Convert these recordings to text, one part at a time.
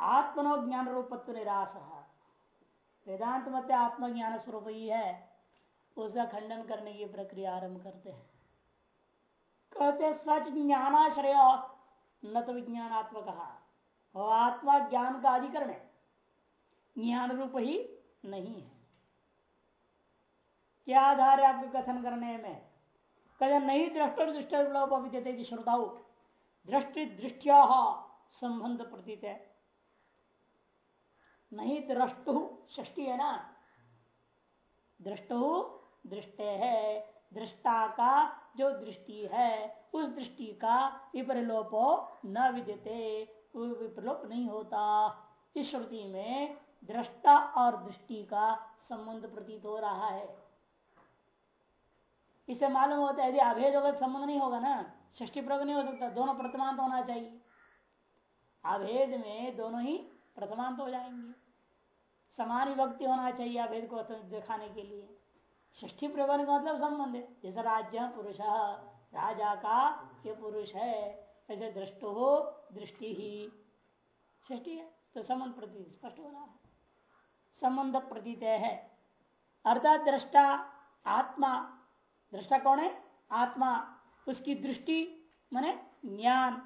आत्मनो ज्ञान रूपत्व निराश है वेदांत मत आत्मज्ञान स्वरूप ही। है उसका खंडन करने की प्रक्रिया आरंभ करते हैं। कहते सच ज्ञानाश्रय, न तो विज्ञानात्मक। और आत्मा ज्ञान का अधिकरण है। ज्ञान रूप ही नहीं है। क्या आधार है आपके कथन करने में। कहते नहीं दृष्ट दृष्टि श्रोताओ दृष्टि दृष्टिया संबंध प्रतीत है। नहीं दृष्टु ष्टी है ना दृष्टु दृष्टे है। दृष्टा का जो दृष्टि है, उस दृष्टि का विपरिलोप न विद्यते विपरिलोप नहीं होता। इस श्रुति में दृष्टा और दृष्टि का संबंध प्रतीत हो रहा है। इसे मालूम होता है, यदि अभेद होगा संबंध नहीं होगा ना। ष्टी प्रयोग नहीं हो सकता, दोनों प्रथमांत होना चाहिए। अभेद में दोनों ही प्रथमांत हो जाएँगे। समान विभक्ति होना चाहिए अभेद को दिखाने के लिए। ष्ठी प्रयोग का मतलब संबंध है। जैसे राज्य पुरुष राजा का ये पुरुष है। ऐसे दृष्ट हो, दृष्टि ही। ष्ठी है तो संबंध प्रती स्पष्ट हो रहा है। संबंध प्रतीत है। अर्थात दृष्टा, आत्मा। दृष्टा कौन है? आत्मा। उसकी दृष्टि, माने ज्ञान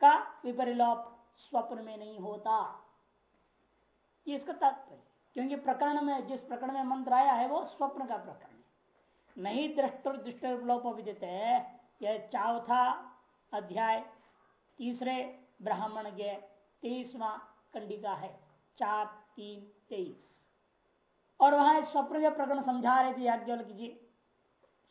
का विपरिलोप, स्वप्न में नहीं होता। ये इसका तात्पर्य क्योंकि प्रकरण में, जिस प्रकरण में मंत्र आया है, वो स्वप्न का प्रकरण है। नहीं दृष्ट दृष्टिलोप विदित है। यह चौथा अध्याय, तीसरे ब्राह्मण के तेईसवा कंडिका है, चार, तीन, तेईस। और वहाँ स्वप्न के प्रकरण समझा रहे थे याज्ञवल जी।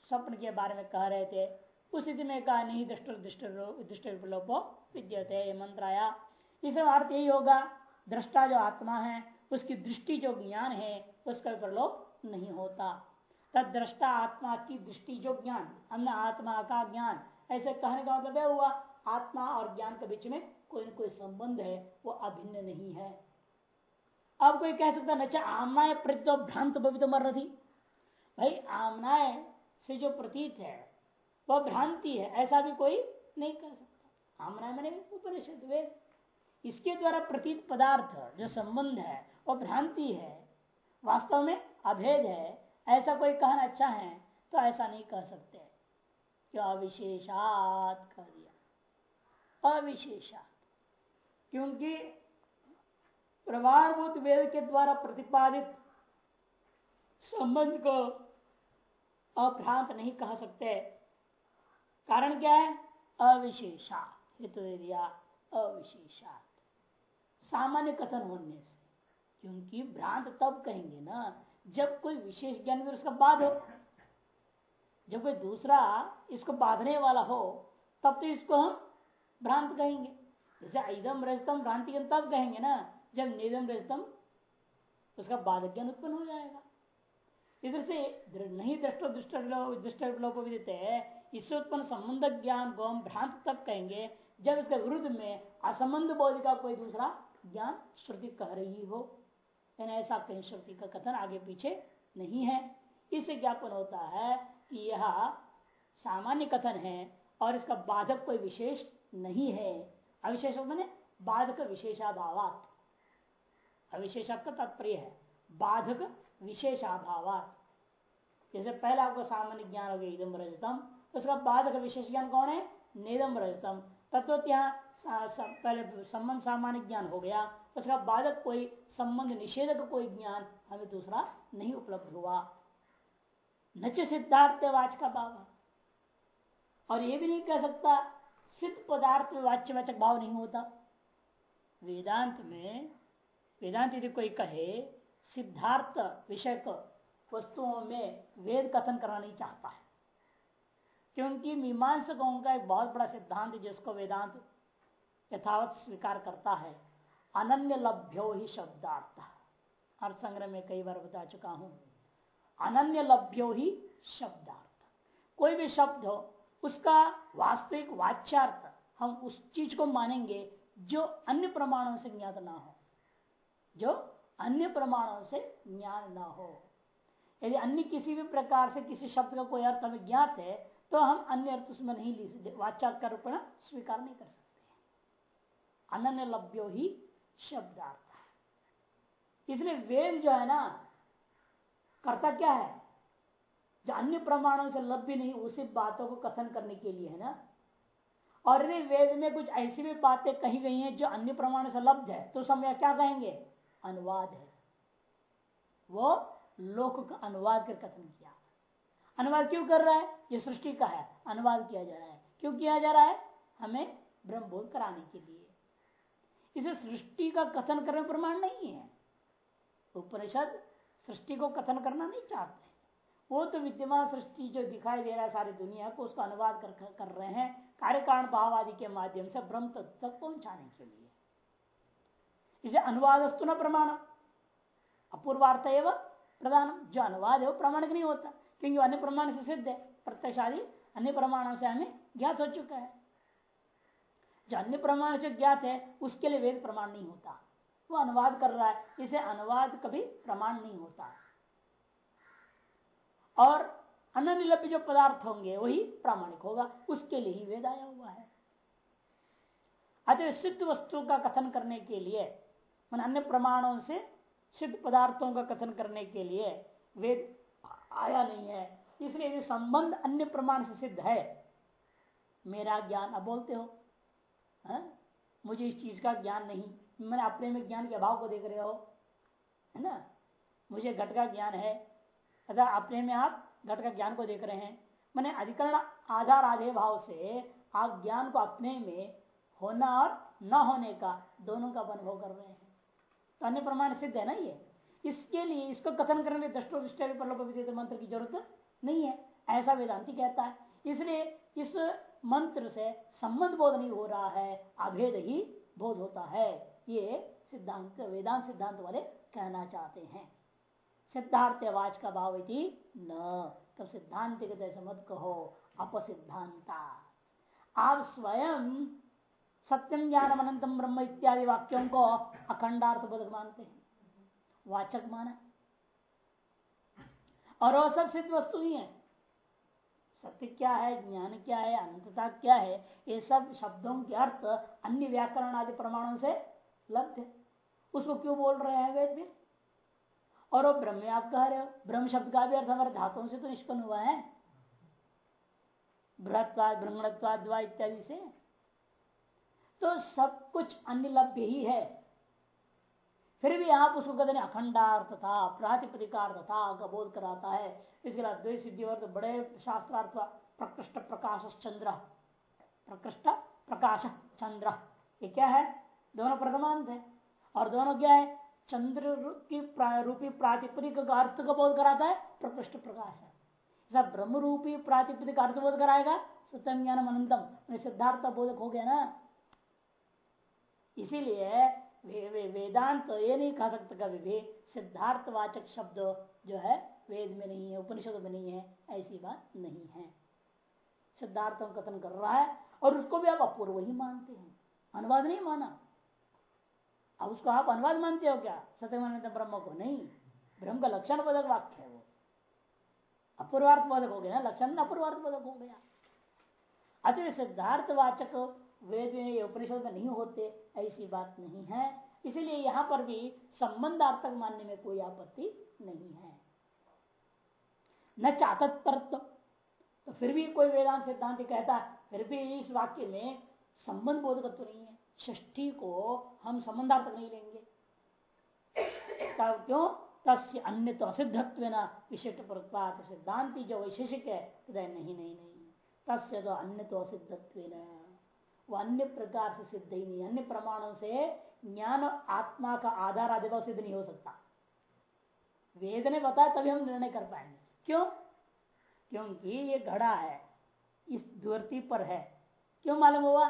स्वप्न के बारे में कह रहे थे। उस स्थिति में कहा, नहीं दृष्ट दृष्ट लोपो विद्यते मंत्र आया। इसमें अर्थ यही होगा दृष्टा जो आत्मा है, उसकी दृष्टि जो ज्ञान है, उसका प्रलोप नहीं होता। तब दृष्टा आत्मा की दृष्टि जो ज्ञान, हमने आत्मा का ज्ञान, ऐसे कहने का मतलब हुआ? आत्मा और ज्ञान के बीच में कोई न कोई संबंध है, वो अभिन्न नहीं है। अब कोई कह सकता नचा आमनाए प्रत्यो भ्रांत भवित मर रही। भाई, आमनाए से जो प्रतीत है, वह भ्रांति है, ऐसा भी कोई नहीं कह सकता। आमनाए मैंने उपनिषद वेद इसके द्वारा प्रतीत पदार्थ जो संबंध है वह भ्रांति है, वास्तव में अभेद है, ऐसा कोई कहना अच्छा है तो ऐसा नहीं कह सकते। क्यों? अविशेषात कह दिया। अविशेषात। क्योंकि प्रमाणभूत वेद के द्वारा प्रतिपादित संबंध को अभ्रांत नहीं कह सकते। कारण क्या है? अविशेषा हेतु दे दिया, अविशेषात। सामान्य कथन होने से। क्योंकि भ्रांत तब कहेंगे ना, जब कोई विशेष ज्ञान में उसका बाध हो। जब कोई दूसरा इसको बांधने वाला हो, तब तो इसको हम भ्रांत कहेंगे। जैसे इदम रजतम भ्रांति तब कहेंगे ना, जब निदम रजतम, उसका बाधक ज्ञान उत्पन्न हो जाएगा। इधर से नहीं दृष्ट दृष्ट दृष्ट लोप देते हैं, इससे उत्पन्न संबंध ज्ञान को हम भ्रांत तब कहेंगे, जब इसके विरुद्ध में असंबंध बोध का कोई दूसरा ज्ञान श्रुति कह रही हो। यानी ऐसा कहीं श्रुति का कथन आगे पीछे नहीं है। इससे ज्ञापन होता है कि यह सामान्य कथन है और इसका बाधक कोई विशेष नहीं है। अविशेष मैंने बाधक विशेषाभाव अविशेषक का तात्पर्य है बाधक विशेषाभाव जैसे पहले आपको सामान्य ज्ञान हो गया इदम रजतम, उसका बाधक विशेष ज्ञान कौन है? निदम रजतम। तत्व पहले संबंध सामान्य ज्ञान हो गया, उसका बाधक कोई संबंध निषेधक कोई ज्ञान हमें दूसरा नहीं उपलब्ध हुआ। न सिद्धार्थ वाच का भाव। और ये भी नहीं कह सकता, सिद्ध पदार्थ में वाच्यवाचक भाव नहीं होता। वेदांत में, वेदांत यदि कोई कहे, सिद्धार्थ विषय वस्तुओं में वेद कथन करना नहीं चाहता है। क्योंकि मीमांसकों का एक बहुत बड़ा सिद्धांत जिसको वेदांत यथावत स्वीकार करता है। अनन्य लभ्यो ही शब्दार्थ। अर्थ संग्रह में कई बार बता चुका हूँ। अनन्य लभ्यो ही शब्दार्थ। कोई भी शब्द हो, उसका वास्तविक वाच्यार्थ हम उस चीज़ को मानेंगे जो अन्य प्रमाणों से ज्ञात ना हो। जो अन्य प्रमाणों से ज्ञान न हो। यदि अन्य किसी भी प्रकार से किसी शब्द का कोई अर्थ हमें ज्ञात है तो हम अन्य अर्थ उसमें नहीं ली वाचा का रूप स्वीकार नहीं कर सकते। अनन्य लभ्यो ही शब्दार्थ। इसलिए वेद जो है ना करता क्या है। जो अन्य प्रमाणों से लभ्य नहीं, उसी बातों को कथन करने के लिए है ना। और यदि वेद में कुछ ऐसी भी बातें कही गई हैं जो अन्य प्रमाण से लब्ध है तो समय क्या कहेंगे? अनुवाद है। वो लोक का अनुवाद कर कथन किया। अनुवाद क्यों कर रहा है? ये सृष्टि का है। अनुवाद किया जा रहा है। क्यों किया जा रहा है? हमें ब्रह्मबोध कराने के लिए। इसे सृष्टि का कथन करने प्रमाण नहीं है। उपनिषद सृष्टि को कथन करना नहीं चाहते। वो तो विद्यमान सृष्टि जो दिखाई दे रहा है सारी दुनिया को उसका अनुवाद कर, कर रहे हैं कार्य कारण भाव आदि के माध्यम से ब्रह्म तत्व तक पहुँचाने के लिए। इसे अनुवादस्तु न प्रमाण। अपूर्वार्थ एवं प्रधान। जो अनुवाद है वो प्रमाणिक नहीं होता क्योंकि अन्य प्रमाण से सिद्ध है। प्रत्यक्ष आदि अन्य प्रमाणों से हमें ज्ञात हो चुका है। जो अन्य प्रमाण से ज्ञात है, उसके लिए वेद प्रमाण नहीं होता। वो अनुवाद कर रहा है, इसे अनुवाद कभी प्रमाण नहीं होता। और अनिलभ्य जो पदार्थ होंगे, वही प्रामाणिक होगा, उसके लिए ही वेद आया हुआ है। अतः सिद्ध वस्तु का कथन करने के लिए, मन अन्य प्रमाणों से सिद्ध पदार्थों का कथन करने के लिए वेद आया नहीं है। इसलिए संबंध अन्य प्रमाण से सिद्ध है, मेरा ज्ञान अब बोलते हो। है? मुझे इस चीज़ का ज्ञान नहीं। मैंने अपने में ज्ञान के अभाव को देख रहे हो। है ना? मुझे घट का ज्ञान है। अतः अपने में आप घट का ज्ञान को देख रहे हैं। मैंने अधिकरण आधार आधे भाव से आप ज्ञान को अपने में होना और न होने का दोनों का अनुभव कर रहे हैं। तो अन्य प्रमाण सिद्ध है ना ये? इसके लिए इसको कथन करने दृष्टो दृष्टि मंत्र की ज़रूरत नहीं है। ऐसा वेदांति कहता है। इसलिए इस मंत्र से संबंध बोध नहीं हो रहा है, अभेद ही बोध होता है। ये सिद्धांत, वेदांत सिद्धांत वाले कहना चाहते हैं। सिद्धार्थ वाच का भाव न। तो सिद्धांत के मत कहो, अपसिद्धांता। आप स्वयं सत्यम ज्ञान अनंतम ब्रह्म इत्यादि वाक्यों को अखंडार्थ बोधक मानते हैं। वाचक माना। और वो सब सिद्ध वस्तु ही है। सत्य क्या है, ज्ञान क्या है, अनंतता क्या है, ये सब शब्दों के अर्थ अन्य व्याकरण आदि प्रमाणों से लब्ध है। उसको क्यों बोल रहे हैं वेद फिर और वो ब्रह्म आप कह रहे हो, ब्रह्म शब्द का भी अर्थ हमारे धातुओं से तो निष्पन्न हुआ है। बृहत्वाद, ब्रह्मणत्वाद इत्यादि से। तो सब कुछ अन्य लभ्य ही है। फिर भी आप उसको कहते हैं अखंडार्थ था, प्रातिपदिकार्थ था का बोध कराता है। इसके बाद द्वै सिद्धि वर्ग बड़े शास्त्रार्थ प्रकृष्ट प्रकाश चंद्र, प्रकृष्ट प्रकाश चंद्र। ये क्या है? दोनों प्रथमांत है। और दोनों क्या है? चंद्र की रूपी प्रातिपदिक अर्थ का बोध कराता है, प्रकृष्ट प्रकाश है। सब ब्रह्म रूपी प्रातिपदिक अर्थ बोध कराएगा सत्यम ज्ञान अनंतम। सिद्धार्थ बोधक हो गया ना। इसीलिए वेदांत तो ये नहीं कह सकते कभी भी सिद्धार्थ वाचक शब्द जो है, वेद में नहीं है, उपनिषद में नहीं है, ऐसी बात नहीं है। सिद्धार्थ कथन कर रहा है, और उसको भी आप अपूर्व ही मानते हैं। अनुवाद नहीं माना। अब उसको आप अनुवाद मानते हो क्या? सत्यमानंद ब्रह्म को नहीं। ब्रह्म का लक्षण पदक वाक्य है वो। अपूर्वार्थ पदक हो गया ना? लक्षण अपूर्वार्थ पदक हो गया। अति सिद्धार्थ वाचक वेद में उपनिषद में नहीं होते, ऐसी बात नहीं है। इसीलिए यहाँ पर भी संबंधार्थक मानने में कोई आपत्ति नहीं है। न चातक परत्व तो फिर भी कोई वेदांत सिद्धांत कहता फिर भी इस वाक्य में संबंध बोधकत्व नहीं है। ष्ठी को हम संबंधार्थक नहीं लेंगे। तब क्यों? तस्य अन्य तो असिद्धत्व विशिष्ट पर सिद्धांति जो वैशेषिक है नहीं नहीं नहीं। तस्य तो अन्य तो असिद्धत्व वो अन्य प्रकार से सिद्ध ही नहीं, अन्य प्रमाणों से ज्ञान आत्मा का आधार आदि सिद्ध नहीं हो सकता। वेद ने बताया तभी हम निर्णय कर पाएँगे। क्यों? क्योंकि ये घड़ा है, इस धरती पर है। क्यों मालूम हुआ?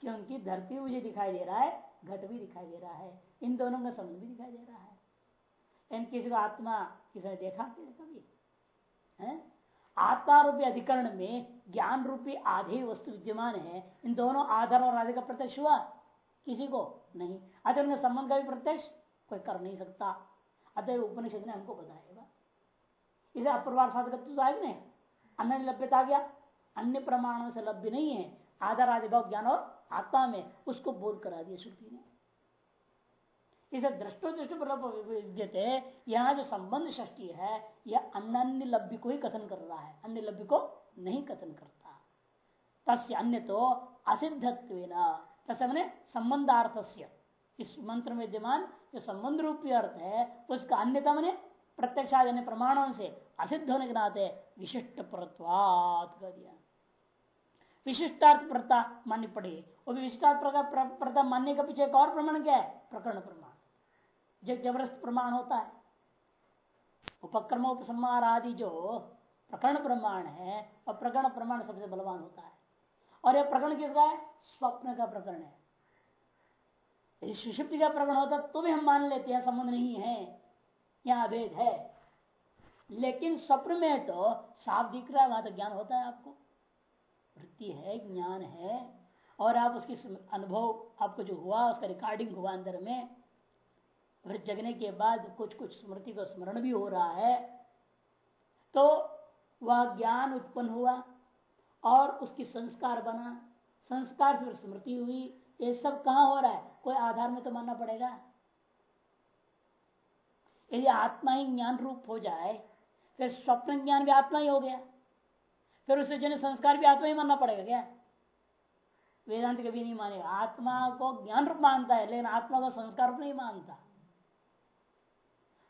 क्योंकि धरती मुझे दिखाई दे रहा है, घट भी दिखाई दे रहा है, इन दोनों का संबंध भी दिखाई दे रहा है। इन किसी को आत्मा किसी ने देखा कभी। है? आत्मा रूपी अधिकरण में ज्ञान रूपी आधे वस्तु विद्यमान है। इन दोनों आधार और आधे का प्रत्यक्ष हुआ? किसी को नहीं। अतः उनका संबंध का भी प्रत्यक्ष कोई कर नहीं सकता। अतः उपनिषद ने हमको बताएगा इसे अपरवार साधक तो आएगा अन्य लभ्यता गया। अन्य प्रमाणों से लभ्य नहीं है। आधार, आदि, भाव, ज्ञान और आत्मा में उसको बोध करा दिया श्रुति ने। इसे दृष्टो दृष्टि विद्यते यहाँ जो संबंध षष्टि है, यह अन्य लभ्य को ही कथन कर रहा है। अन्य लभ्य को नहीं कथन करता। तस्य अन्य तो असिद्धत्व तस्य संबंधार्थ इस मंत्र में विद्यमान जो संबंध रूपी अर्थ है, उसका अन्यता मैंने प्रत्यक्ष प्रमाणों से असिद्ध होने के नाते विशिष्ट परत्वात कर दिया। विशिष्टार्थ प्रता मान्य पड़े। वो विशिष्टार्थ प्रता मानने का पीछे एक और प्रमाण क्या है? प्रकरण प्रमाण। ज़बरदस्त प्रमाण होता है। उपक्रम उपसंहार आदि जो प्रकरण प्रमाण है और प्रकरण प्रमाण सबसे बलवान होता है। और यह प्रकरण किसका है? स्वप्न का प्रकरण है। यदि का प्रकरण होता तो भी हम मान लेते हैं, संबंध नहीं है, यहाँ भेद है। लेकिन स्वप्न में तो साफ़ दिख रहा है, वहाँ तो ज्ञान होता है आपको। वृत्ति है, ज्ञान है, और आप उसकी अनुभव आपको जो हुआ, उसका रिकॉर्डिंग हुआ अंदर में फिर जगने के बाद कुछ कुछ स्मृति का स्मरण भी हो रहा है। तो वह ज्ञान उत्पन्न हुआ और उसकी संस्कार बना। संस्कार फिर स्मृति हुई। ये सब कहा हो रहा है? कोई आधार में तो मानना पड़ेगा। यदि आत्मा ही ज्ञान रूप हो जाए, फिर स्वप्न ज्ञान भी आत्मा ही हो गया। फिर उसे जन संस्कार भी आत्मा ही मानना पड़ेगा क्या? वेदांत कभी नहीं मानेगा। आत्मा को ज्ञान रूप मानता है, लेकिन आत्मा को संस्कार रूप नहीं मानता।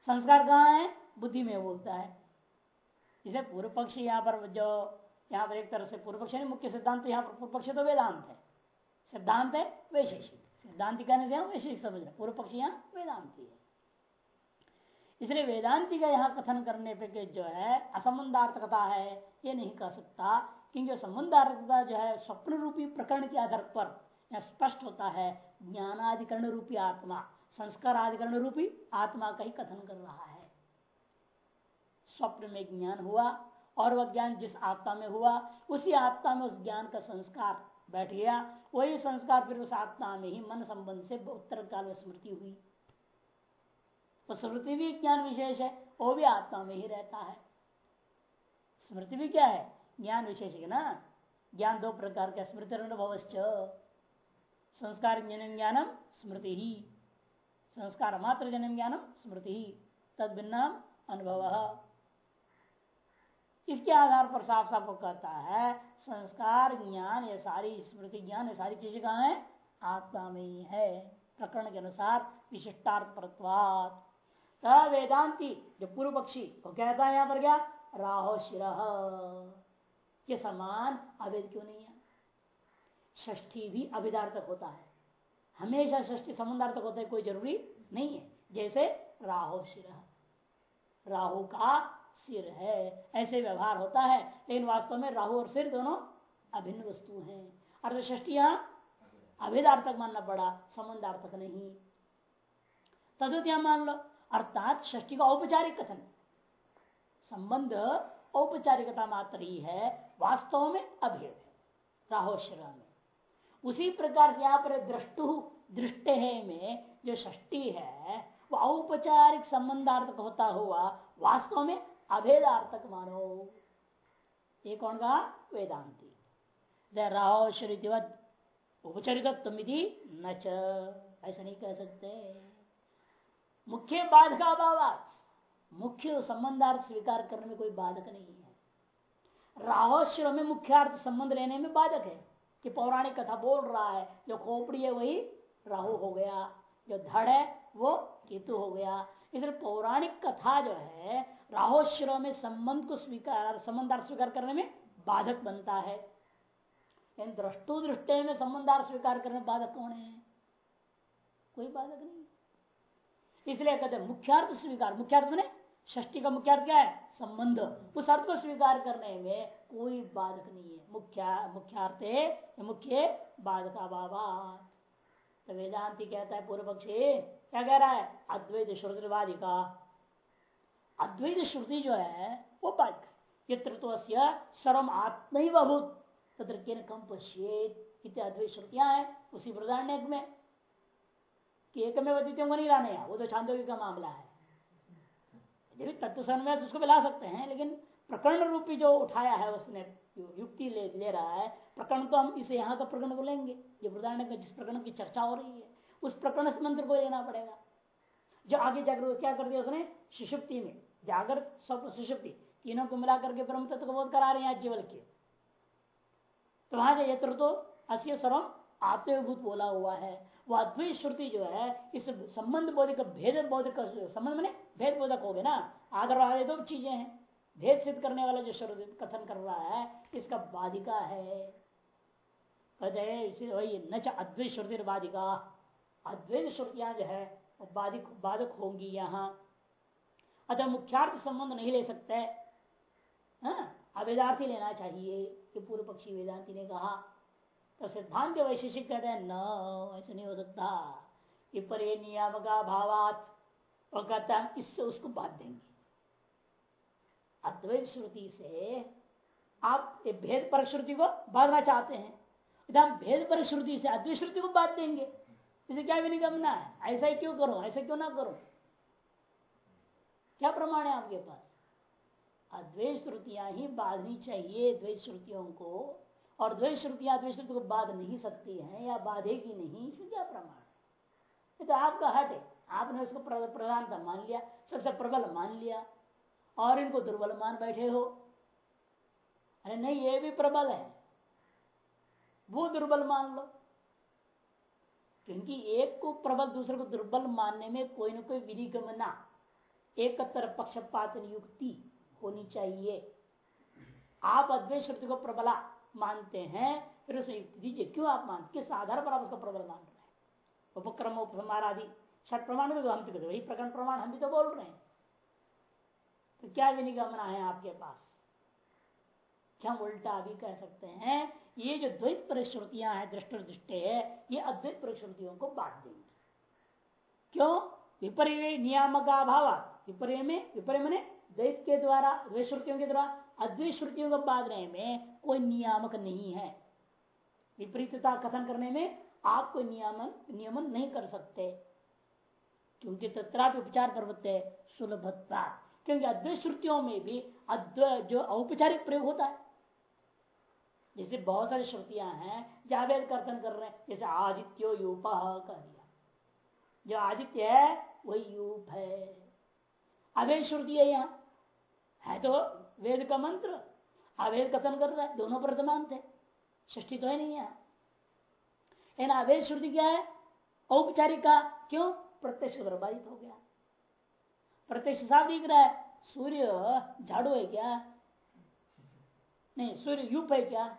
संस्कार कहाँ है? बुद्धि में बोलता है। इसे पूर्व पक्ष यहाँ पर जो, यहाँ पर एक तरह से पूर्व पक्ष मुख्य सिद्धांत यहाँ पर पूर्व पक्ष तो वेदांत है। सिद्धांत है वैशेषिक। सिद्धांत कहने से हम वैशेषिक समझ रहे पूर्व पक्ष यहाँ वेदांति है। इसलिए वेदांति का यहाँ कथन करने पे जो है, असंबंधार्थकता है, ये नहीं कह सकता। क्योंकि संबंधार्थकता जो है स्वप्न रूपी प्रकरण के आधार पर स्पष्ट होता है, ज्ञानाधिकरण रूपी आत्मा। संस्कार आदिकरण रूपी आत्मा का ही कथन कर रहा है। स्वप्न में ज्ञान हुआ और वह ज्ञान जिस आत्मा में हुआ, उसी आत्मा में उस ज्ञान का संस्कार बैठ गया। वही संस्कार फिर उस आत्मा में ही मन संबंध से उत्तर काल में स्मृति हुई। तो स्मृति भी ज्ञान विशेष है, वो भी आत्मा में ही रहता है। स्मृति भी क्या है? ज्ञान विशेष है ना? ज्ञान दो प्रकार का स्मृति अनुभव संस्कार ज्ञान ज्ञानम, स्मृति ही। संस्कार मात्र जन्म ज्ञानम स्मृति तद भिन्न अनुभव। इसके आधार पर साफ़ साफ़ कहता है, संस्कार ज्ञान, ये सारी स्मृति ज्ञान, ये सारी चीज़ें कहा है? आत्मा में ही है। प्रकरण के अनुसार विशिष्टार्थ परत्वात वेदांति, जो पूर्व पक्षी, वो कहता है यहाँ पर क्या? राहो शिर। के समान अवेद क्यों नहीं है? ष्ठी भी अभिदार्थक होता है। हमेशा सृष्टि संबंधार्थक होता है कोई ज़रूरी नहीं है। जैसे राहु सिर राहु का सिर है। ऐसे व्यवहार होता है, लेकिन वास्तव में राहु और सिर दोनों अभिन्न वस्तु हैं। अर्थष्टी यहाँ अभेदार्थक मानना पड़ा संबंधार्थक नहीं। तदुत यहाँ मान लो, अर्थात ष्टी का औपचारिक कथन। संबंध औपचारिकता मात्र ही है, वास्तव में अभेद है। राहो में। उसी प्रकार से यहाँ पर दृष्टु दृष्टे में जो षष्टी है वो औपचारिक संबंधार्थक होता हुआ वास्तव में अभेदार्थक मानो। ये कौन कहा? वेदांति। राहो उपचारिक न ऐसा नहीं कह सकते। मुख्य बाधक अभाव मुख्य संबंधार्थ स्वीकार करने में कोई बाधक नहीं है। राहोश्र में मुख्यार्थ संबंध लेने में बाधक है। कि पौराणिक कथा बोल रहा है, जो खोपड़ी है वही राहु हो गया, जो धड़ है वो केतु हो गया। इसलिए पौराणिक कथा जो है राहोश्र में संबंध को स्वीकार, संबंधार स्वीकार करने में बाधक बनता है। इन दृष्टु दृष्टि में संबंधार स्वीकार करने बाधक कौन है? कोई बाधक नहीं। इसलिए कहते मुख्यार्थ स्वीकार। मुख्यार्थ मैंने षष्टी का मुख्यार्थ क्या है? संबंध। उस अर्थ को स्वीकार करने में कोई बाधक नहीं है। मुख्य, मुख्यार्थ, मुख्य बाधका बाबा तो वेदांति कहता है, पूर्व पक्षी, क्या कह रहा है? अद्वैत श्रुतिवादी का। अद्वैत श्रुति जो है, वो बात यत्र तो सर्व आत्म बहुत तत्र कम पश्चेत अद्वैत श्रुतियाँ है, उसी प्रधान में। कि एक में द्वितीय को नहीं लाने वो तो छांदोगी का मामला है। यदि तत्व संन्यास उसको भी ला सकते हैं लेकिन प्रकरण रूपी जो उठाया है उसने युक्ति ले, ले रहा है प्रकरण तो हम इसे यहाँ का प्रकरण को लेंगे। जो प्रधान जिस प्रकरण की चर्चा हो रही है उस प्रकरण मंत्र को लेना पड़ेगा। जो आगे जाकर क्या कर दिया उसने? सुषुप्ति में जागर स्वप्न सुषुप्ति तीनों को मिला करके ब्रह्म तत्व को बोध करा रहे हैं जीवल के। तो वहाँ यत्र तो अस्य सर्वम आत्मभूत बोला हुआ है। वह अद्वैत श्रुति जो है, इस संबंध बोधिक, भेद बोधक, संबंध में भेद बोधक हो गए ना। वाले दो चीज़ें हैं। भेद सिद्ध करने वाला जो श्रुति कथन कर रहा है, इसका बाधिका है। कहते वही न अद्वैत श्रुति बाधिका। अद्वैत श्रुतियाँ जो है बाधिक, बाधक होंगी यहाँ। अतः मुख्यार्थ संबंध नहीं ले सकते। हाँ? अवेदार्थी लेना चाहिए। ये पूर्व पक्षी वेदांति ने कहा। तो सिद्धांत वैशेषिक कहते हैं, न, ऐसा नहीं हो सकता। विपरे नियामका भावात और कहता है इससे उसको बात देंगे। अद्वैत श्रुति से आप ये भेद पर श्रुति को बांधना चाहते हैं हम भेद पर श्रुति से अद्वैत श्रुति को बात देंगे। इसे क्या भी निगमना है? ऐसा ही क्यों करो? ऐसा क्यों ना करो? क्या प्रमाण है आपके पास? अद्वैत श्रुतियाँ ही बांधनी चाहिए, द्वैत श्रुतियों को और द्वैत श्रुतियाँ द्वैत श्रुति को बाध नहीं सकती है, या बाधेगी नहीं इसमें क्या प्रमाण है? तो आपका हट है। आपने उसको प्रधानता मान लिया, सबसे प्रबल मान लिया, और इनको दुर्बल मान बैठे हो। अरे नहीं, ये भी प्रबल है। वो दुर्बल मान लो। क्योंकि एक को प्रबल, दूसरे को दुर्बल मानने में कोई ना कोई विनिगमना, एकत्र पक्षपात युक्ति होनी चाहिए। आप अद्वैत श्रुति को प्रबला मानते हैं, फिर उसे युक्ति दीजिए। क्यों आप मानते? किस आधार पर आप उसको प्रबल मान रहे हैं? उपक्रम उपसमार आदि। छठ प्रमाण में तो हम तो वही प्रकरण प्रमाण हम भी तो बोल रहे हैं। तो क्या विनिगमना है आपके पास? क्या हम उल्टा भी कह सकते हैं, ये जो द्वैत परिश्रुतियाँ हैं, दृष्ट दृष्टि है, ये अद्वैत परिश्रुतियों को बांट देंगे। क्यों? विपर्य नियामक अभाव विपर्य में, विपर्य मैंने द्वैत के द्वारा द्वैत श्रुतियों के द्वारा, अद्वैत श्रुतियों को बांधने में कोई नियामक नहीं है। विपरीतता कथन करने में आप कोई नियमन नियमन नहीं कर सकते। क्योंकि तथा उपचार पर्वत है सुलभता क्योंकि अद्वैत श्रुतियों में भी अद्वैत जो औपचारिक प्रयोग होता है। जैसे बहुत सारी श्रुतियाँ हैं जावेद कर्तन कर रहे हैं, जैसे आदित्यो यूप कह दिया। जो आदित्य है, वही यूप है। अवेद श्रुति है यहाँ। है तो वेद का मंत्र। अवेद कथन कर रहा है, दोनों वर्तमान थे। ष्टी तो है नहीं है लेकिन अवेद श्रुति क्या है? औपचारिक का क्यों? प्रत्यक्ष प्रभावित हो गया। प्रत्यक्ष साफ़ दिख रहा है, सूर्य झाड़ू है क्या? नहीं, सूर्य युप है क्या?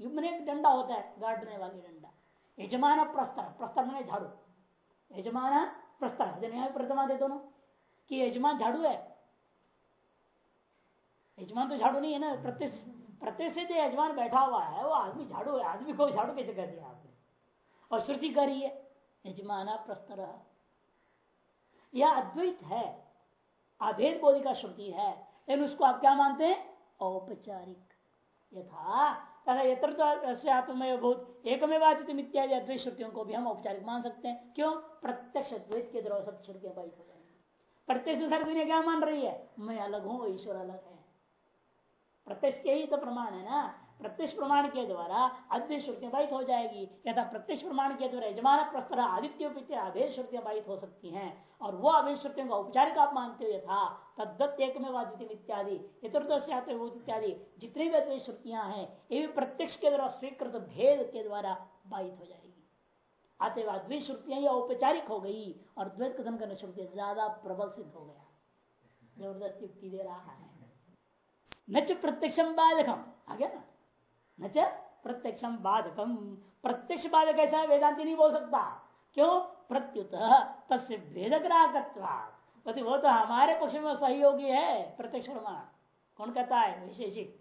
युग में एक डंडा होता है, गाड़ने वाली डंडा। यजमान प्रस्तर प्रस्तर मैंने झाड़ू। यजमान प्रस्तर प्रतिमा दे दोनों, कि यजमान झाड़ू है यजमान तो झाड़ू नहीं है ना प्रत्यक्ष प्रत्यक्ष यजमान बैठा हुआ है, वो आदमी झाड़ू है, आदमी को झाड़ू कैसे कर दिया आपने? और श्रुति करी है, यजमान प्रस्तर यह अद्वैत है, अभेद बोधि का श्रुति है, लेकिन उसको आप क्या मानते हैं? औपचारिक। यथा, तथा यत्र तो आत्मय बहुत इत्यादि अद्वैत श्रुतियों को भी हम औपचारिक मान सकते हैं। क्यों? प्रत्यक्ष द्वैत के द्वारा सब श्रुतियाँ बाधित हो जाएँगी। प्रत्यक्ष सर्व क्या मान रही है? मैं अलग हूँ, ईश्वर अलग है। प्रत्यक्ष के ही तो प्रमाण है ना प्रत्यक्ष प्रमाण के द्वारा अद्वैत श्रुतियाँ बाधित हो जाएगी यथा प्रत्यक्ष प्रमाण के द्वारा यजमान प्रस्तर आदित्य अभेद श्रुतियाँ बाधित हो सकती हैं और वो अभेद श्रुतियों का औपचारिक आप मानते हो यथा तद्दत एक में वादित इत्यादि इत्यादि जितनी भी अद्वैत श्रुतियाँ हैं, ये भी प्रत्यक्ष के द्वारा स्वीकृत भेद के द्वारा बाधित हो जाएगी अतएव अद्वैत श्रुतियाँ औपचारिक हो गई और द्वैत कथन करने श्रुति ज़्यादा प्रबल सिद्ध हो गया। ज़बरदस्त युक्ति दे रहा है। न प्रत्यक्षम बाधकम। आ गया ना? न प्रत्यक्षम बाधकम। प्रत्यक्ष बाधक ऐसा वेदांति नहीं बोल सकता। क्यों? प्रत्युत तस्य भेद ग्राहकत्वाद वो तो हमारे पक्ष में सहयोगी है, प्रत्यक्ष प्रमाण कौन कहता है? वैशेषिक।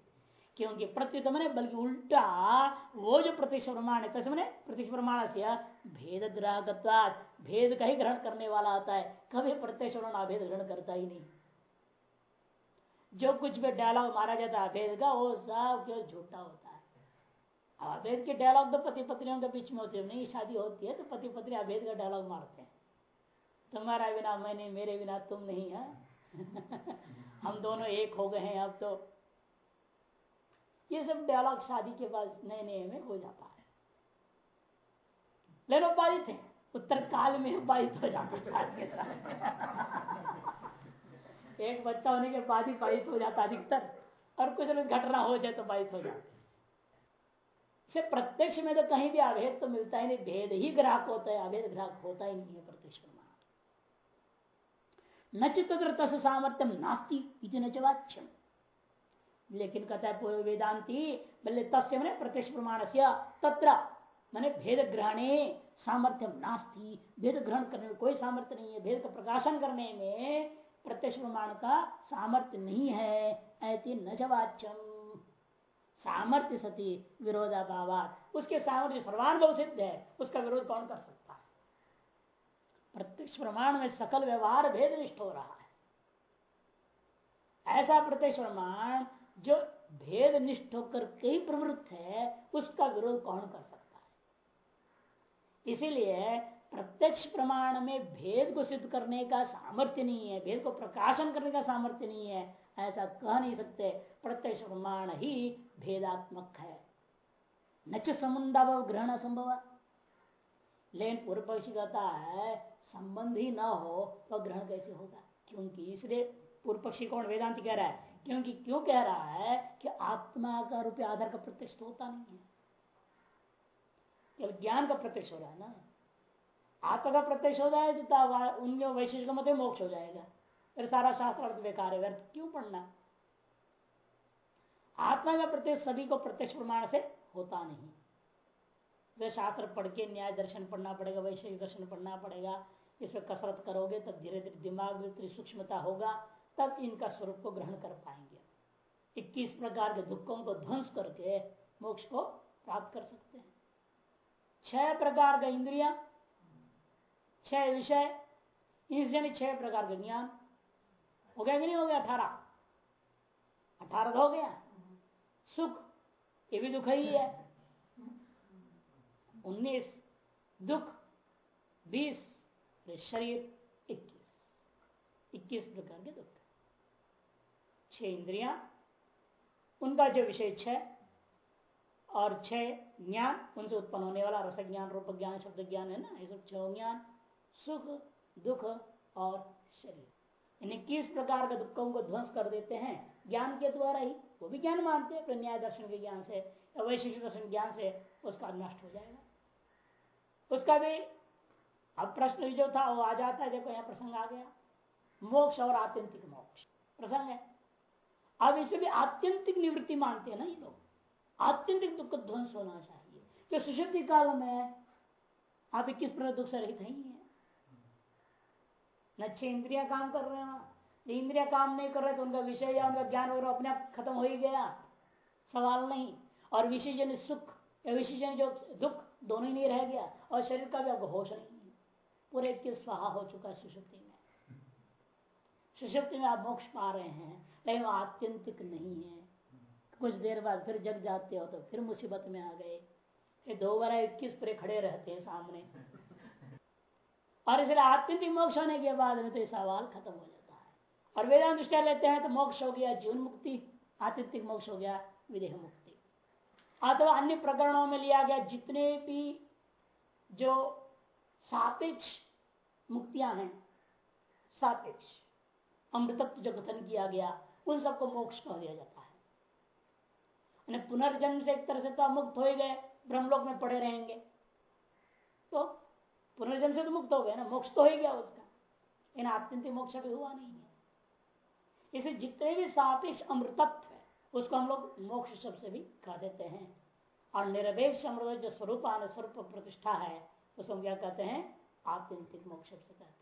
क्योंकि प्रत्युत मैंने, बल्कि उल्टा, वो जो प्रत्यक्ष प्रमाण है तस्मने प्रत्यक्ष प्रमाण से भेद ग्राहकत्वाद भेद का ही ग्रहण करने वाला आता है, कभी प्रत्यक्ष प्रमाण अभेद ग्रहण करता ही नहीं। जो कुछ भी डायलॉग मारा जाता है अभेद का, वो सब झूठा होता है। अभेद के डायलॉग तो पति पत्नियों के बीच में होते हैं, नहीं, शादी होती है तो पति पत्नी अभेद का डायलॉग मारते हैं। तुम्हारा बिना मैंने मेरे बिना तुम नहीं है। हम दोनों एक हो गए हैं अब तो। ये सब डायलॉग शादी के बाद नए नए में हो जाता है। लेकिन बाधित है। उत्तर काल में बाधित हो जाता एक बच्चा होने के बाद ही बाधित हो जाता अधिकतर। और कुछ न घटना हो जाए तो बाधित हो जाते। से प्रत्यक्ष में तो कहीं भी अभेद तो मिलता ही नहीं। भेद ही ग्राहक होता है, अभेद ग्राहक होता ही नहीं है प्रत्यक्ष न चित्र सामर्थ्यम नास्ती न चवाच्यम लेकिन कहता है पूर्व वेदांति बल्ले तस्य मैंने प्रत्यक्ष प्रमाण से तत्र मैंने भेद ग्रहणे सामर्थ्यम नास्ती। भेद ग्रहण करने में कोई सामर्थ्य नहीं है। भेद का प्रकाशन करने में प्रत्यक्ष प्रमाण का सामर्थ्य नहीं है, ऐति न जवाच्यम। सामर्थ्य सती विरोधाभाव उसके सामर्थ्य सर्वानुभव सिद्ध है, उसका विरोध कौन कर सकता है? प्रत्यक्ष प्रमाण में सकल व्यवहार भेद निष्ठ हो रहा है। ऐसा प्रत्यक्ष प्रमाण जो भेद निष्ठ होकर कई प्रवृत्त है, उसका विरोध कौन कर सकता है? इसीलिए प्रत्यक्ष प्रमाण में भेद को सिद्ध करने का सामर्थ्य नहीं है, भेद को प्रकाशन करने का सामर्थ्य नहीं है, ऐसा कह नहीं सकते। प्रत्यक्ष प्रमाण ही भेदात्मक है। न समुदाव ग्रहण संभव। लेकिन पूर्व पक्षी कहता है, संबंध ही न हो तो ग्रहण कैसे होगा? क्योंकि इसलिए पूर्व पक्षी कौन वेदांत कह रहा है? क्योंकि क्यों कह रहा है कि आत्मा का रूप आधार का प्रत्यक्ष तो होता नहीं है। केवल ज्ञान का प्रत्यक्ष हो रहा है ना? आत्मा का प्रत्यक्ष हो जाए तो उनके वैशिष्ट का मत मोक्ष हो जाएगा। फिर सारा शास्त्र अर्थ बेकार है, व्यर्थ क्यों पढ़ना? आत्मा का प्रत्यक्ष सभी को प्रत्यक्ष प्रमाण से होता नहीं। वे शास्त्र पढ़ के न्याय दर्शन पढ़ना पड़ेगा, वैश्विक दर्शन पढ़ना पड़ेगा। इसमें कसरत करोगे, तब धीरे धीरे दिमाग में सूक्ष्मता होगा, तब इनका स्वरूप को ग्रहण कर पाएँगे। इक्कीस प्रकार के दुखों को ध्वंस करके मोक्ष को प्राप्त कर सकते हैं। छह प्रकार का इंद्रिया छह विषय इन छह प्रकार का ज्ञान। हो गया कि नहीं हो गया? अठारह। अठारह तो हो गया। सुख, ये भी दुख ही है। उन्नीस, दुख, बीस शरीर, इक्कीस। इक्कीस प्रकार के दुख। छह इंद्रिया, उनका जो विषय छह, और छह ज्ञान, उनसे उत्पन्न होने वाला रस ज्ञान रूप ज्ञान शब्द ज्ञान है ना? ये सब छह ज्ञान सुख, दुख और शरीर। यानी किस प्रकार के दुखों को ध्वंस कर देते हैं? ज्ञान के द्वारा ही। वो भी ज्ञान मानते हैं न्याय दर्शन के ज्ञान से या वैशिष्ट दर्शन ज्ञान से उसका नष्ट हो जाएगा। उसका भी अब प्रश्न जो था, वो आ जाता है, देखो यहाँ प्रसंग आ गया। मोक्ष और आत्यंतिक मोक्ष। प्रसंग है। अब इसे भी आत्यंतिक निवृत्ति मानते हैं ना ये लोग। आत्यंतिक दुख ध्वंस होना चाहिए। तो सुशक्ति काल में आप किस प्रकार दुख से रहित नहीं है? न इंद्रिया काम कर रहे हैं इंद्रिया काम नहीं कर रहे तो उनका विषय या उनका ज्ञान वगैरह अपने आप खत्म हो ही गया। सवाल नहीं। और विषय जन सुख, या विषय जन जो दुख, दोनों ही नहीं रह गया। और शरीर का भी आपको होश नहीं। पूरे के स्वाहा हो चुका है में। सुशक्ति में आप मोक्ष पा रहे हैं, लेकिन वो आत्यंतिक नहीं है। कुछ देर बाद फिर जग जाते हो तो फिर मुसीबत में आ गए। फिर दो बार इक्कीस पूरे खड़े रहते हैं सामने। और इसलिए आत्यंतिक मोक्ष होने के बाद में तो सवाल खत्म हो जाता है। और वेदांत दृष्टिया लेते हैं तो मोक्ष हो गया जीवन मुक्ति आत्यंतिक मोक्ष हो गया विदेह मुक्ति। अथवा अन्य प्रकरणों में लिया गया जितने भी जो सापेक्ष मुक्तियाँ हैं, सापेक्ष अमृतत्व जो कथन किया गया, उन सबको मोक्ष कह दिया जाता है। पुनर्जन्म से एक तरह से तो मुक्त हो गए, ब्रह्मलोक में पड़े रहेंगे। तो पुनर्जन्म से तो मुक्त हो गए ना, मोक्ष तो हो गया उसका? इन आत्यंतिक मोक्ष भी हुआ नहीं है। इसे जितने भी सापेक्ष अमृतत्व है, उसको हम लोग मोक्ष शब्द से भी कह देते हैं। और निरपेक्ष अमृत जो स्वरूप, आने स्वरूप प्रतिष्ठा है, उसको हम क्या कहते हैं? आत्यंतिक मोक्ष से कहते हैं।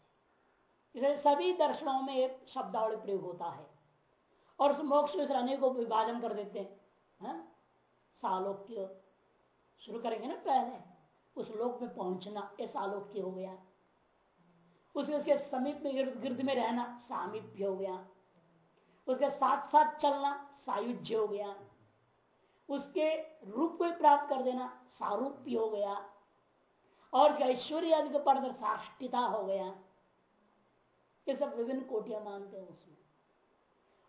इसलिए सभी दर्शनों में एक शब्दावली प्रयोग होता है। और उस मोक्ष अनेकों विभाजन कर देते हैं हाँ? सालोक्य। शुरू करेंगे ना पहले। उस लोक में पहुँचना ये सालोक्य हो गया। उसके उसके समीप में गिर्द गिर्द में रहना, सामीप्य हो गया। उसके साथ साथ चलना, सायुज्य हो गया। उसके रूप को प्राप्त कर देना, सारूप्य हो गया। और उसके ऐश्वर्य आदि के पर साष्टिता हो गया। ये सब विभिन्न कोटियाँ मानते हैं उसमें।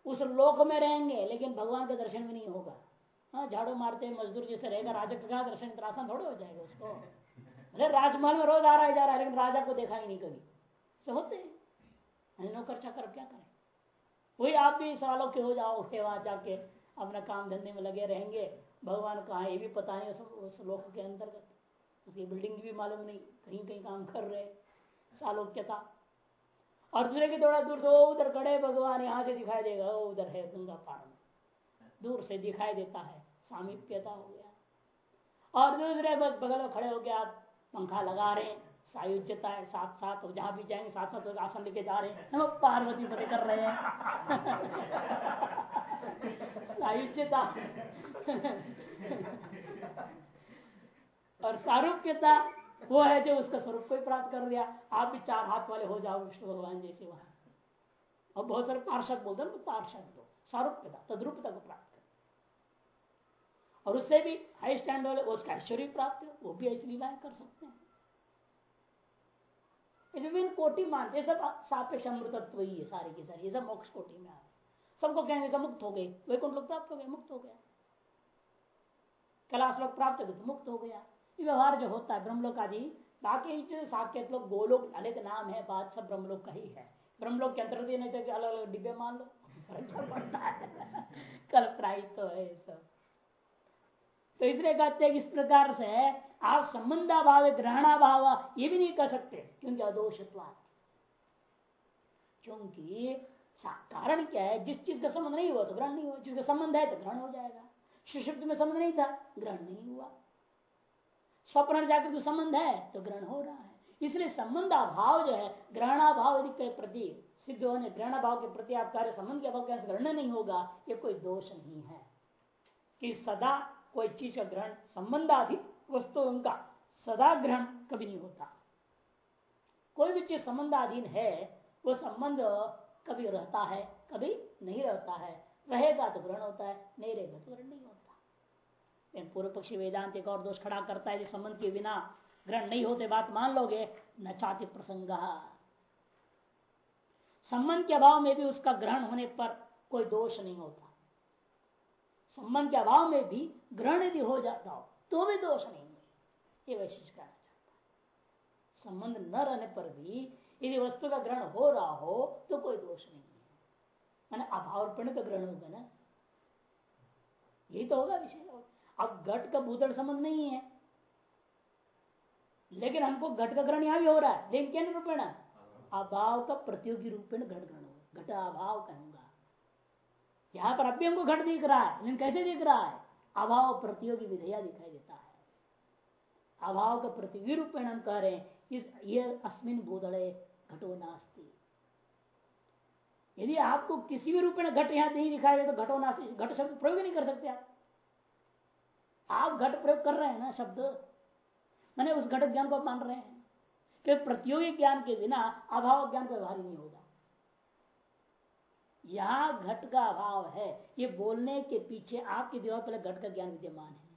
उस लोक में रहेंगे, लेकिन भगवान का दर्शन भी नहीं होगा। हाँ झाड़ू मारते मजदूर जैसे रहेगा, राजा का दर्शन त्रासन थोड़े हो जाएगा उसको। अरे राजमहल में रोज आ रहा है जा रहा है लेकिन राजा को देखा ही नहीं कभी। सब होते हैं। नौकर चाकर क्या करें? वही आप भी सालों के हो जाओगे वहाँ जाके अपना काम धंधे में लगे रहेंगे। भगवान कहा ये भी पता नहीं उस, उस लोक के अंतर्गत। उसकी बिल्डिंग भी मालूम नहीं कहीं कहीं काम कर रहे सालों सालोक्यता और दूसरे के थोड़ा दूर तो उधर खड़े भगवान यहाँ से दिखाई देगा वो उधर है गंगा पार में। दूर से दिखाई देता है सामीप्यता हो गया। और दूसरे बस बगल में खड़े हो गया आप पंखा लगा रहे सायुज्यता है साथ साथ जहाँ भी जाएँगे साथ साथ आसन लेके जा रहे हैं। हम पार्वती पति कर रहे हैं। सायुज्यता। और सारूप्यता वो है जो उसका स्वरूप को प्राप्त कर दिया आप भी चार हाथ वाले हो जाओ, विष्णु भगवान जैसे वहाँ। और बहुत सारे पार्षद बोलते हैं तो पार्षद दो। सारूप्यता, तद्रुपता को प्राप्त। और उससे भी हाई स्टैंड वाले उसका ऐश्वर्य प्राप्त है, वो भी ऐसी लीलाएँ कर सकते हैं। विभिन्न कोटि मानते सब सापेक्ष अमृतत्व ही है सारे के सारे, ये सब मोक्ष कोटि में आते सबको कहेंगे मुक्त हो गए, वैकुंठ लोग प्राप्त हो गए मुक्त हो गया। कैलाश लोग प्राप्त हो गए तो मुक्त हो गया। व्यवहार जो होता है ब्रह्मलोक आदि बाकी साकेत लोग गोलोक, अलग नाम है, बात सब ब्रह्मलोक का ही है। ब्रह्मलोक के अंतर्गत नहीं तो अलग अलग डिब्बे मान लो पड़ता है? कल्पना तो है सब। तो इसलिए कहते हैं इस प्रकार से आप संबंधाभाव, ग्रहणाभाव ये भी नहीं कर सकते, क्योंकि अदोषत्वाद क्योंकि कारण क्या है? जिस चीज़ का संबंध नहीं हुआ तो ग्रहण नहीं हुआ। जिसका संबंध है तो ग्रहण हो जाएगा। सुषुप्त में संबंध नहीं था, ग्रहण नहीं हुआ। स्वप्न जाकर जो संबंध है तो ग्रहण हो रहा है। इसलिए संबंध अभाव जो है, ग्रहणाभाव यदि के प्रति, सिद्ध होने ग्रहण भाव के प्रति आप कार्य संबंध के अभाव के ग्रहण नहीं होगा, ये कोई दोष नहीं है। कि सदा कोई चीज़ का ग्रहण संबंधाधिक वस्तुओं का सदा ग्रहण कभी नहीं होता। कोई भी चीज़ संबंधाधीन है, वो संबंध कभी रहता है, कभी नहीं रहता है। रहेगा तो ग्रहण होता है, नहीं रहेगा तो ग्रहण नहीं होता। पूर्व पक्षी वेदांत एक और दोष खड़ा करता है संबंध के बिना ग्रहण नहीं होते बात मान लोगे, न चाहते प्रसंग। संबंध के अभाव में भी उसका ग्रहण होने पर कोई दोष नहीं होता। संबंध के अभाव में भी ग्रहण यदि हो जाता हो तो भी दोष नहीं है। ये वैशिष्ट कहना चाहता है। संबंध न रहने पर भी यदि वस्तु का ग्रहण हो रहा हो तो कोई दोष नहीं है। मैंने अभाव का ग्रहण होगा ना? यही तो होगा विषय। अब घट का भूतल संबंध नहीं है। लेकिन हमको घट का ग्रहण यहाँ भी हो रहा है। लेकिन क्या रूपेण अभाव। का प्रतियोगी रूपेण घट ग्रहण होगा घट अभाव कहूँगा। यहाँ पर अभी हमको घट दिख रहा है। लेकिन कैसे दिख रहा है? अभाव प्रतियोगी विधेया दिखाई देता है। अभाव का प्रतियोगी रूप में हम कह रहे हैं ये अस्मिन भूदड़े घटो नास्ती। यदि आपको किसी भी रूप में घट यहाँ नहीं दिखाई दे तो घटो नास्ती, घट शब्द प्रयोग नहीं कर सकते आप। आप घट प्रयोग कर रहे हैं ना शब्द, मैंने उस घट ज्ञान को मान रहे हैं। कि प्रतियोगी ज्ञान के बिना अभाव ज्ञान व्यवहार नहीं होगा। यहाँ घट का अभाव है। ये बोलने के पीछे आपके दिमाग पहले घट का ज्ञान विद्यमान है।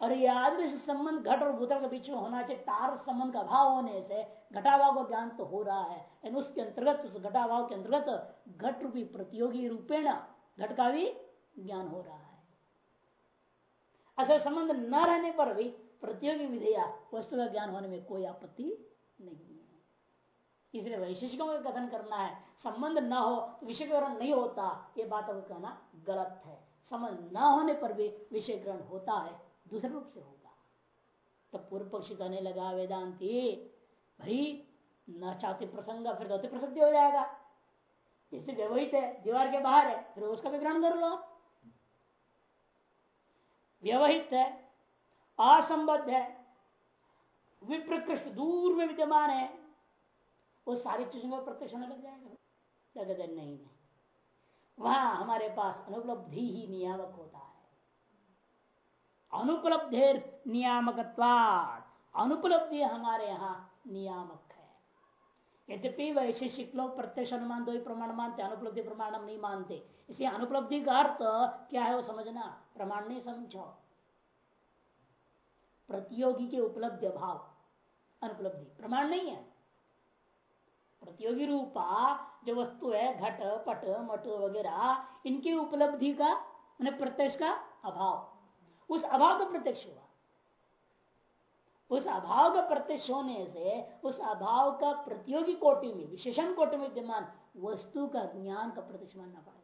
और ये आदमी से संबंध घट और भूतल के पीछे होना चाहिए। तार संबंध का अभाव होने से घटाभाव का ज्ञान तो हो रहा है। उसके अंतर्गत, उस घटाभाव के अंतर्गत घट रूपी प्रतियोगी रूपेण घट का भी ज्ञान हो रहा है। अगर संबंध न रहने पर भी प्रतियोगी विधेया वस्तु का ज्ञान होने में कोई आपत्ति नहीं इसलिए वैशिष्टों का कथन करना है। संबंध न हो तो विषय ग्रहण नहीं होता, ये बात को कहना गलत है। संबंध न होने पर भी विषय ग्रहण होता है, दूसरे रूप से होगा। तो पूर्व पक्षी कहने लगा, वेदांति, भाई, न चाहते प्रसंग, फिर तो प्रसिद्धि हो जाएगा। जैसे व्यवहित है, दीवार के बाहर है, फिर उसका भी ग्रहण कर लो। व्यवहित है, असंबद्ध है, विप्रकृष्ट, दूर में विद्यमान है। वो सारी चीज़ों में प्रत्यक्ष होने लग जाएगा। नहीं नहीं वहाँ हमारे पास अनुपलब्धि ही नियामक होता है। अनुपलब्धि नियामक अनुपलब्धि हमारे यहाँ नियामक है। यद्यपि वैशेषिक लोग प्रत्यक्ष अनुमान दो ही प्रमाण मानते, अनुपलब्धि प्रमाण हम नहीं मानते। इसलिए अनुपलब्धि का अर्थ क्या है वो समझना प्रमाण नहीं समझो। प्रतियोगी के उपलब्धि अभाव अनुपलब्धि प्रमाण नहीं है। प्रतियोगी रूपा जो वस्तु है, घट, पट, मट वगैरह, इनकी उपलब्धि का, मैंने प्रत्यक्ष का अभाव। उस अभाव का प्रत्यक्ष हुआ। उस अभाव का प्रत्यक्ष होने से, उस अभाव का प्रतियोगी कोटि में, विशेषण कोटि में विद्यमान वस्तु का ज्ञान का प्रत्यक्ष मानना पड़ेगा।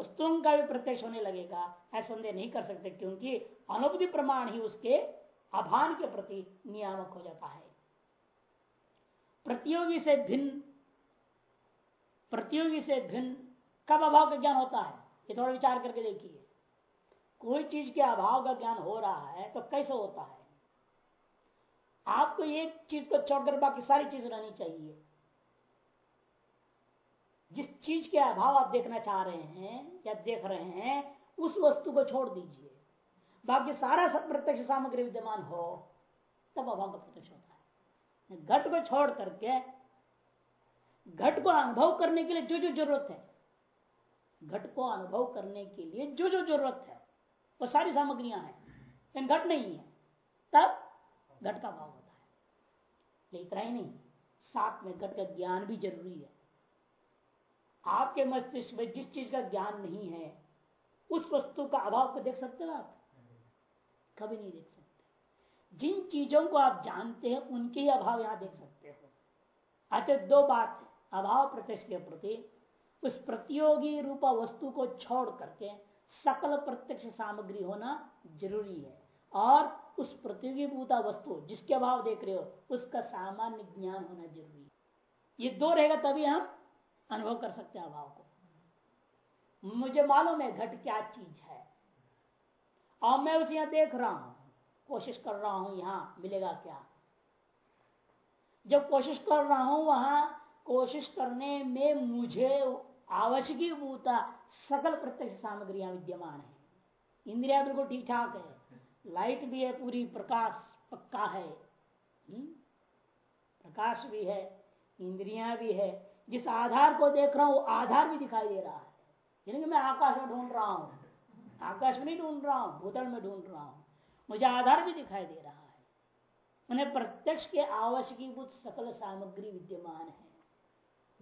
वस्तुओं का भी प्रत्यक्ष होने लगेगा, ऐसा संदेह नहीं कर सकते, क्योंकि अनुपति प्रमाण ही उसके अभान के प्रति नियामक हो जाता है। प्रतियोगी से भिन्न, प्रतियोगी से भिन्न, कब अभाव का ज्ञान होता है? ये थोड़ा विचार करके देखिए। कोई चीज़ के अभाव का ज्ञान हो रहा है तो कैसे होता है? आपको एक चीज़ को छोड़कर बाकी सारी चीज़ रहनी चाहिए। जिस चीज़ के अभाव आप देखना चाह रहे हैं या देख रहे हैं, उस वस्तु को छोड़ दीजिए। बाकी सारा सब प्रत्यक्ष सामग्री विद्यमान हो, तब अभाव का प्रत्यक्ष होता है। घट को छोड़ करके, घट को अनुभव करने के लिए जो जो ज़रूरत है, घट को अनुभव करने के लिए जो जो ज़रूरत है, वो सारी सामग्रियाँ हैं। लेकिन घट नहीं है, तब घट का भाव होता है। इतना ही नहीं, साथ में घट का ज्ञान भी ज़रूरी है। आपके मस्तिष्क में जिस चीज़ का ज्ञान नहीं है, उस वस्तु का अभाव को देख सकते हो आप? कभी नहीं देख सकते जिन चीज़ों को आप जानते हैं, उनके ही अभाव यहाँ देख सकते हो। अतः दो बात है, अभाव प्रत्यक्ष के प्रति, उस प्रतियोगी रूपा वस्तु को छोड़ करके सकल प्रत्यक्ष सामग्री होना ज़रूरी है, और उस प्रतियोगी भूता वस्तु जिसके अभाव देख रहे हो, उसका सामान्य ज्ञान होना ज़रूरी है। ये दो रहेगा, तभी हम अनुभव कर सकते हैं अभाव को। मुझे मालूम है घट क्या चीज़ है, और मैं उसे यहाँ देख रहा हूँ। कोशिश कर रहा हूँ यहाँ, मिलेगा क्या? जब कोशिश कर रहा हूँ वहाँ, कोशिश करने में मुझे आवश्यक भूता सकल प्रत्यक्ष सामग्रियाँ विद्यमान है। इंद्रिया बिल्कुल ठीक ठाक है। लाइट भी है पूरी, प्रकाश पक्का है। हम्म? प्रकाश भी है, इंद्रियाँ भी है। जिस आधार को देख रहा हूँ, आधार भी दिखाई दे रहा है। यानी कि मैं आकाश में ढूंढ रहा हूँ। आकाश में नहीं ढूंढ रहा हूँ, भूतल में ढूंढ रहा हूँ। मुझे आधार भी दिखाई दे रहा है। उन्हें प्रत्यक्ष के आवश्यकीभूत सकल सामग्री विद्यमान है।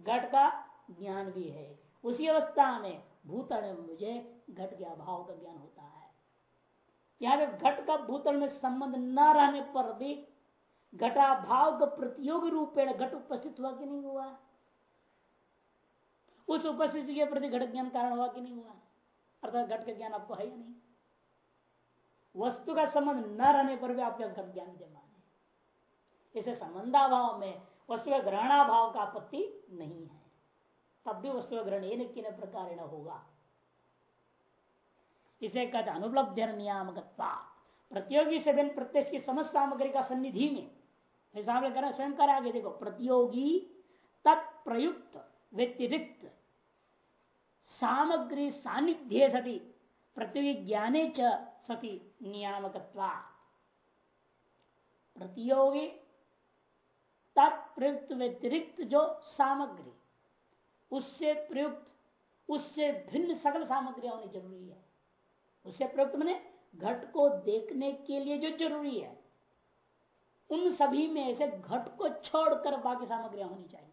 घट का ज्ञान भी है। उसी अवस्था में भूतल में मुझे घट के अभाव का ज्ञान होता है। यहाँ पर घट का भूतल में संबंध न रहने पर भी घटाभाव का प्रतियोगी रूपेण घट उपस्थित हुआ कि नहीं हुआ? उस उपस्थिति के प्रति घट ज्ञान कारण हुआ कि नहीं हुआ? अर्थात घट का ज्ञान आपको है या नहीं? वस्तु का संबंध न रहने पर भी आपके घट ज्ञान विद्यमान है। इसे संबंधाभाव में वस्तु का ग्रहणाभाव का आपत्ति नहीं है। तब भी वस्तु का ग्रहण ये प्रकार होगा। इसे कहते अनुपलब्ध नियामक प्रतियोगी से बिन प्रत्यक्ष की समस्त सामग्री का सन्निधि में। स्वयं कर आगे देखो। प्रतियोगी, तत्प्रयुक्त, व्यतिरिक्त। सामग्री सानिध्य सती। प्रतियोगी ज्ञाने च सती। नियामक प्रतियोगी तत्प्रयुक्त व्यतिरिक्त जो सामग्री, उससे प्रयुक्त, उससे भिन्न सकल सामग्रियाँ होनी ज़रूरी है। उससे प्रयुक्त मैंने घट को देखने के लिए जो ज़रूरी है। उन सभी में से घट को छोड़कर बाकी सामग्रियाँ होनी चाहिए।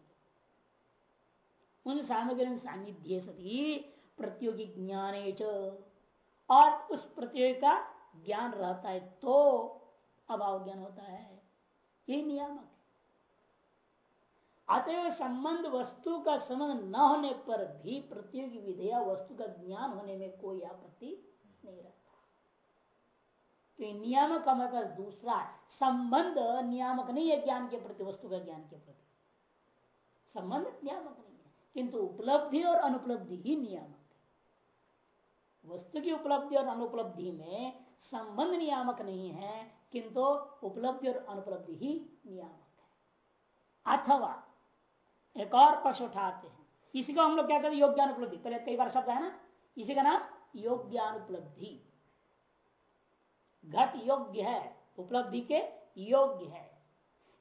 उन सामग्री सानिध्य सभी प्रतियोगी ज्ञान और उस प्रतियोगी का ज्ञान रहता है तो अभाव ज्ञान होता है। ये नियामक अतएव संबंध वस्तु का संबंध न होने पर भी प्रतियोगी विधेय वस्तु का ज्ञान होने में कोई आपत्ति नहीं रहता। तो नियामक हमारे पास दूसरा संबंध नियामक नहीं है ज्ञान के प्रति, वस्तु का ज्ञान के प्रति। संबंध नियामक नहीं है। किंतु उपलब्धि और अनुपलब्धि ही नियामक है। वस्तु की उपलब्धि और अनुपलब्धि में संबंध नियामक नहीं है, किंतु उपलब्धि और अनुपलब्धि ही नियामक है। अथवा, एक और पक्ष उठाते हैं। इसी को हम लोग क्या कहते हैं? योग्यानुपलब्धि। पहले कई बार शब्द है ना? इसी का नाम योग्यानुपलब्धि। घट योग्य है, उपलब्धि के योग्य है।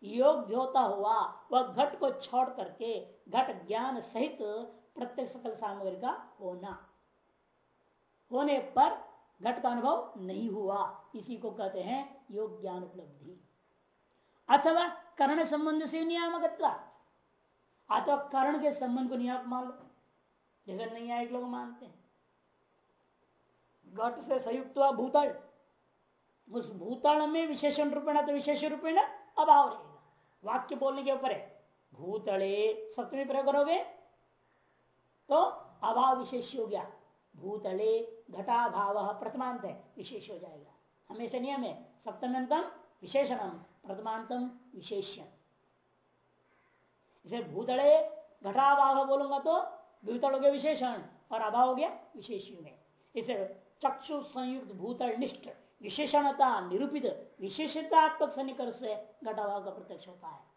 योग्य होता हुआ वह घट को छोड़ करके घट ज्ञान सहित प्रत्येक सकल सामग्री का होना। होने पर घट का अनुभव नहीं हुआ। इसी को कहते हैं योग ज्ञान उपलब्धि। अथवा कर्ण संबंध से नियामक अथवा कर्ण के संबंध को नियामक मान लो। जैसे नहीं आए लोग मानते हैं। घट से संयुक्त हुआ भूतल। उस भूतल में विशेषण रूपेण तो विशेष रूपेण अभाव रहेगा। वाक्य बोलने के ऊपर है, भूतले सप्तमी प्रयोग करोगे तो अभाव विशेष हो गया। भूतले घटा भाव प्रथमांत है विशेष हो जाएगा। हमेशा नियम है, सप्तम्यंतम, विशेषणम प्रथमांतम विशेष्य। इसे भूतले घटाभाव बोलूँगा तो भूतल हो गया विशेषण, और अभाव हो गया विशेष में इसे चक्षु संयुक्त भूतल निष्ठ विशेषणता, निरूपित, विशेषतात्मक सन्निकर्ष से घटाभाव का प्रत्यक्ष होता है।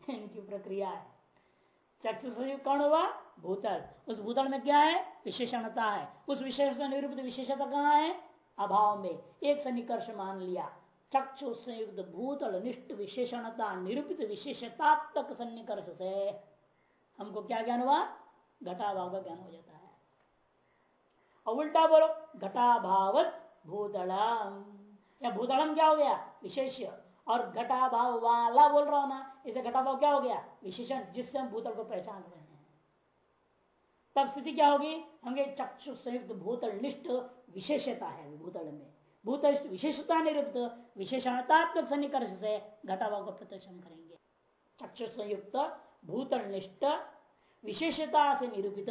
इनकी प्रक्रिया है। चक्षु संयुक्त कौन हुआ? भूतल। उस भूतल में क्या है? विशेषणता है। उस विशेष निरूपित विशेषता कहाँ है? अभाव में। एक सन्निकर्ष मान लिया। चक्षु संयुक्त भूतल निष्ठ विशेषणता निरूपित विशेषतात्मक सन्निकर्ष से हमको क्या ज्ञान हुआ? घटाभाव का ज्ञान हो जाता है। और उल्टा बोलो, घटाभावत भूतलम। या भूतलम क्या हो गया? विशेष। और घटाभाव वाला बोल रहा हूँ ना, इसे घटाभाव क्या हो गया? विशेषण, जिससे हम भूतल को पहचान रहे हैं। तब स्थिति क्या होगी? हम चक्षु संयुक्त भूतल निष्ठ विशेषता है भूतल में। भूतल विशेषता निरुक्त विशेषणतात्मक सन्निकर्ष से घटाभाव का प्रत्यक्ष करेंगे। चक्षु संयुक्त भूतल निष्ठ विशेषता से निरूपित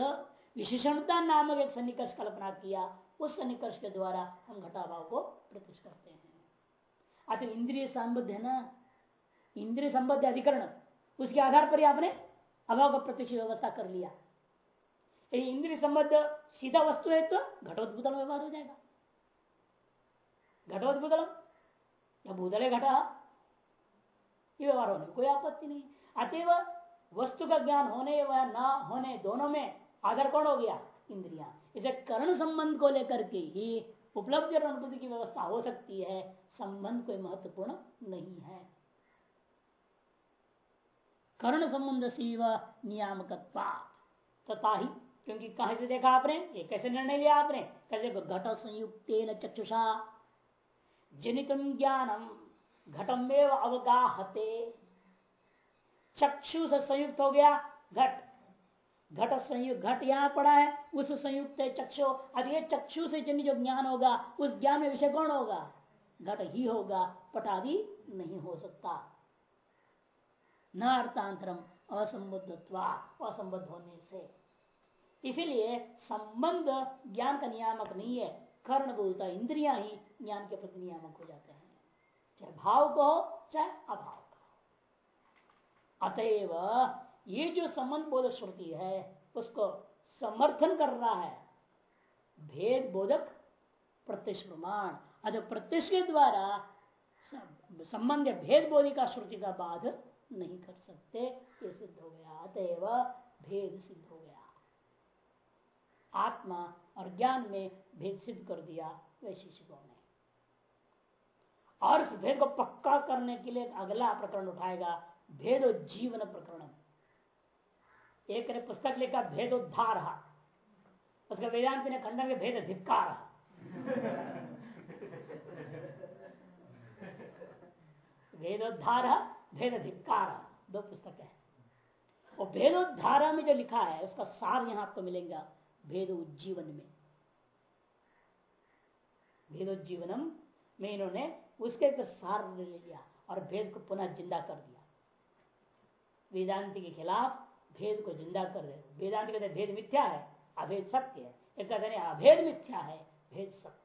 विशेषणता नामक एक सन्निकर्ष कल्पना किया, उस सन्निकर्ष के द्वारा हम घटाभाव को प्रत्यक्ष करते हैं। अतः इंद्रिय संबद्ध है ना? इंद्रिय संबद्ध अधिकरण, उसके आधार पर ही आपने अभाव का प्रत्यक्ष व्यवस्था कर लिया। यदि इंद्रिय संबद्ध सीधा वस्तु है तो घटोत्भूतल व्यवहार हो जाएगा। घटोत्भूतल या भूतल घटा, ये व्यवहार होने में कोई आपत्ति नहीं। अतएव वस्तु का ज्ञान होने व न होने दोनों में आधार कौन हो गया? इंद्रिया। इसे कर्ण संबंध को लेकर के ही उपलब्धि और अनुभूति की व्यवस्था हो सकती है। संबंध कोई महत्वपूर्ण नहीं है। कर्ण संबंध सीव नियामक तथा ही क्योंकि कहा से देखा आपने? ये कैसे निर्णय लिया आपने? कैसे घट संयुक्त चक्षुषा, जनित ज्ञानम घटम अवगाहते। चक्षु से संयुक्त हो गया, घट। घट संयुक्त घट यहाँ पड़ा है, उस संयुक्त चक्षु, अब ये चक्षु से जन जो ज्ञान होगा, उस ज्ञान में विषय कौन होगा? घट ही होगा, पटादी नहीं हो सकता। न अर्थांतरम असंबुद्धत्वा, असंबद्ध होने से। इसीलिए संबंध ज्ञान का नियामक नहीं है। कर्ण बोलता इंद्रिया ही ज्ञान के प्रति नियामक हो जाते हैं। चाहे भाव को हो चाहे अभाव का अतएव ये जो संबंध बोध श्रुति है, उसको समर्थन कर रहा है। भेद बोधक प्रत्यक्ष प्रमाण अतः प्रत्यक्ष के द्वारा संबंध भेद बोधि का श्रुति का बाध नहीं कर सकते। ये सिद्ध हो गया। अतएव भेद सिद्ध हो गया। आत्मा और ज्ञान में भेद सिद्ध कर दिया वैशिष्टों ने और इस भेद को पक्का करने के लिए अगला प्रकरण उठाएगा, भेद जीवन प्रकरण। एक ने पुस्तक लिखा, भेदोद्धार। उसका वेदांत ने खंडन के भेद धिक्कार वेदोद्धार भेद धिक्कार दो पुस्तक है। और भेदोद्धार में जो लिखा है, उसका सार यहाँ आपको मिलेगा। भेद उज्जीवन में। भेद उज्जीवनम में इन्होंने उसके एक सार ले लिया और भेद को पुनः ज़िंदा कर दिया। वेदांति के खिलाफ भेद को ज़िंदा कर दे। वेदांत कहते भेद मिथ्या है, अभेद सत्य है। एक कहते अभेद मिथ्या है, भेद सत्य।